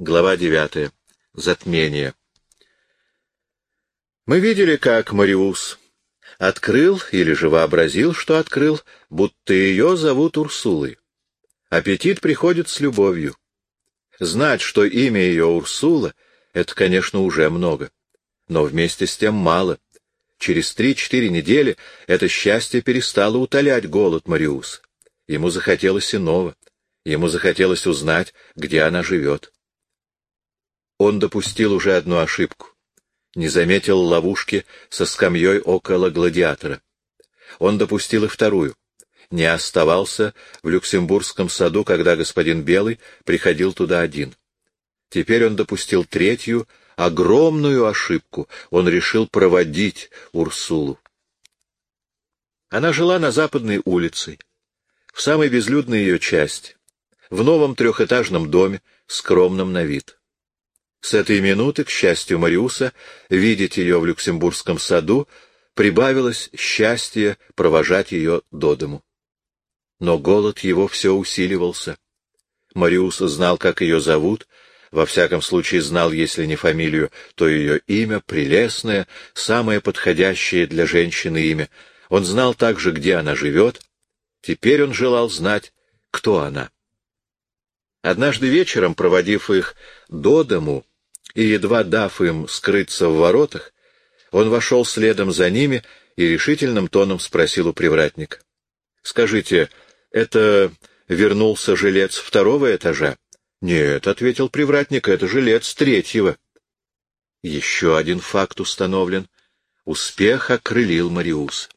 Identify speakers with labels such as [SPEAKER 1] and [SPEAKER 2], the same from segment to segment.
[SPEAKER 1] Глава девятая. Затмение. Мы видели, как Мариус открыл или же вообразил, что открыл, будто ее зовут Урсулой. Аппетит приходит с любовью. Знать, что имя ее Урсула, это, конечно, уже много. Но вместе с тем мало. Через три-четыре недели это счастье перестало утолять голод Мариус. Ему захотелось иного. Ему захотелось узнать, где она живет. Он допустил уже одну ошибку. Не заметил ловушки со скамьей около гладиатора. Он допустил и вторую. Не оставался в Люксембургском саду, когда господин Белый приходил туда один. Теперь он допустил третью, огромную ошибку. Он решил проводить Урсулу. Она жила на западной улице, в самой безлюдной ее части, в новом трехэтажном доме, скромном на вид. С этой минуты, к счастью Мариуса, видеть ее в Люксембургском саду, прибавилось счастье провожать ее до дому. Но голод его все усиливался. Мариус знал, как ее зовут, во всяком случае знал, если не фамилию, то ее имя, прелестное, самое подходящее для женщины имя. Он знал также, где она живет. Теперь он желал знать, кто она. Однажды вечером, проводив их до дому и едва дав им скрыться в воротах, он вошел следом за ними и решительным тоном спросил у привратника. — Скажите, это вернулся жилец второго этажа? — Нет, — ответил привратник, — это жилец третьего. Еще один факт установлен. Успех окрылил Мариус.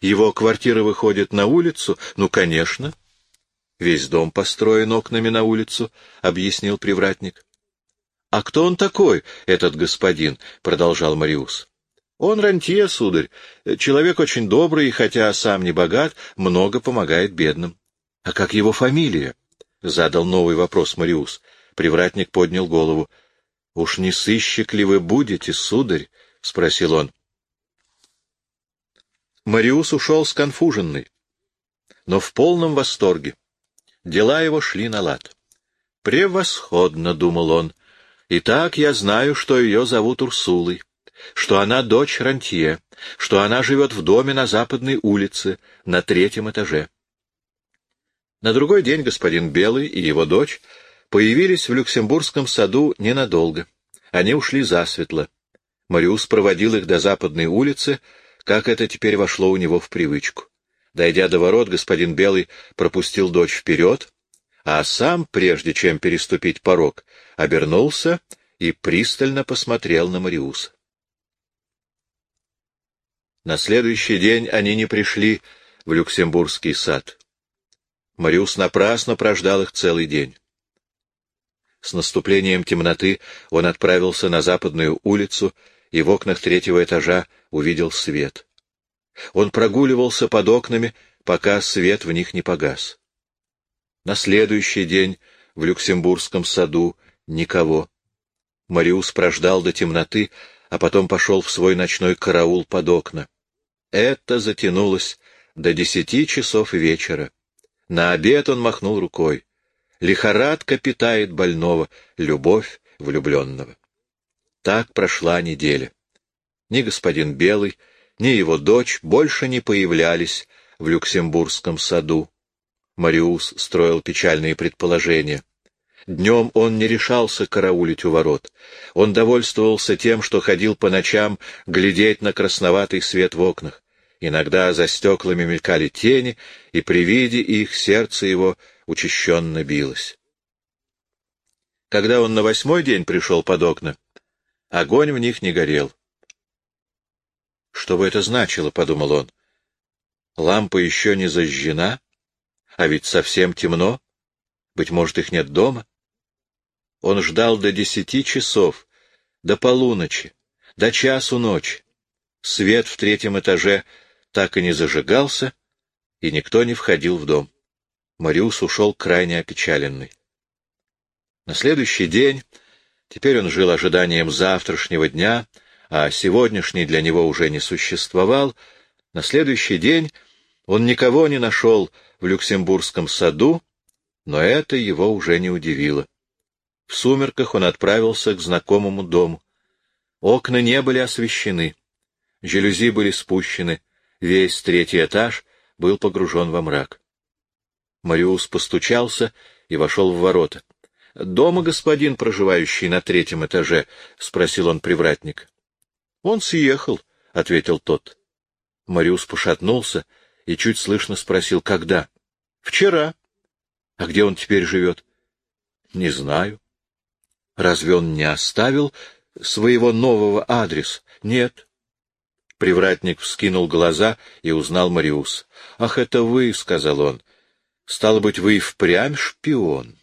[SPEAKER 1] Его квартира выходит на улицу? Ну, конечно. — Весь дом построен окнами на улицу, — объяснил привратник. — А кто он такой, этот господин? — продолжал Мариус. — Он рантье, сударь, человек очень добрый, и хотя сам не богат, много помогает бедным. — А как его фамилия? — задал новый вопрос Мариус. Привратник поднял голову. — Уж не сыщик ли вы будете, сударь? — спросил он. Мариус ушел сконфуженный, но в полном восторге. Дела его шли на лад. «Превосходно», — думал он. «Итак, я знаю, что ее зовут Урсулой, что она дочь рантье, что она живет в доме на западной улице, на третьем этаже». На другой день господин Белый и его дочь появились в Люксембургском саду ненадолго. Они ушли засветло. Мариус проводил их до западной улицы, как это теперь вошло у него в привычку. Дойдя до ворот, господин Белый пропустил дочь вперед, а сам, прежде чем переступить порог, обернулся и пристально посмотрел на Мариуса. На следующий день они не пришли в Люксембургский сад. Мариус напрасно прождал их целый день. С наступлением темноты он отправился на западную улицу и в окнах третьего этажа увидел свет. Он прогуливался под окнами, пока свет в них не погас. На следующий день в Люксембургском саду никого. Мариус прождал до темноты, а потом пошел в свой ночной караул под окна. Это затянулось до десяти часов вечера. На обед он махнул рукой. Лихорадка питает больного, любовь влюбленного. Так прошла неделя. Ни господин Белый, ни его дочь больше не появлялись в Люксембургском саду. Мариус строил печальные предположения. Днем он не решался караулить у ворот. Он довольствовался тем, что ходил по ночам глядеть на красноватый свет в окнах. Иногда за стеклами мелькали тени, и при виде их сердце его учащенно билось. Когда он на восьмой день пришел под окна, огонь в них не горел. Что бы это значило, — подумал он. Лампа еще не зажжена, а ведь совсем темно. Быть может, их нет дома. Он ждал до десяти часов, до полуночи, до часу ночи. Свет в третьем этаже так и не зажигался, и никто не входил в дом. Мариус ушел крайне опечаленный. На следующий день, теперь он жил ожиданием завтрашнего дня, — а сегодняшний для него уже не существовал, на следующий день он никого не нашел в Люксембургском саду, но это его уже не удивило. В сумерках он отправился к знакомому дому. Окна не были освещены, жалюзи были спущены, весь третий этаж был погружен во мрак. Мариус постучался и вошел в ворота. — Дома господин, проживающий на третьем этаже? — спросил он привратник. — Он съехал, — ответил тот. Мариус пошатнулся и чуть слышно спросил, — когда? — Вчера. — А где он теперь живет? — Не знаю. — Разве он не оставил своего нового адреса? — Нет. Привратник вскинул глаза и узнал Мариус. — Ах, это вы, — сказал он. — Стало быть, вы и впрямь шпион.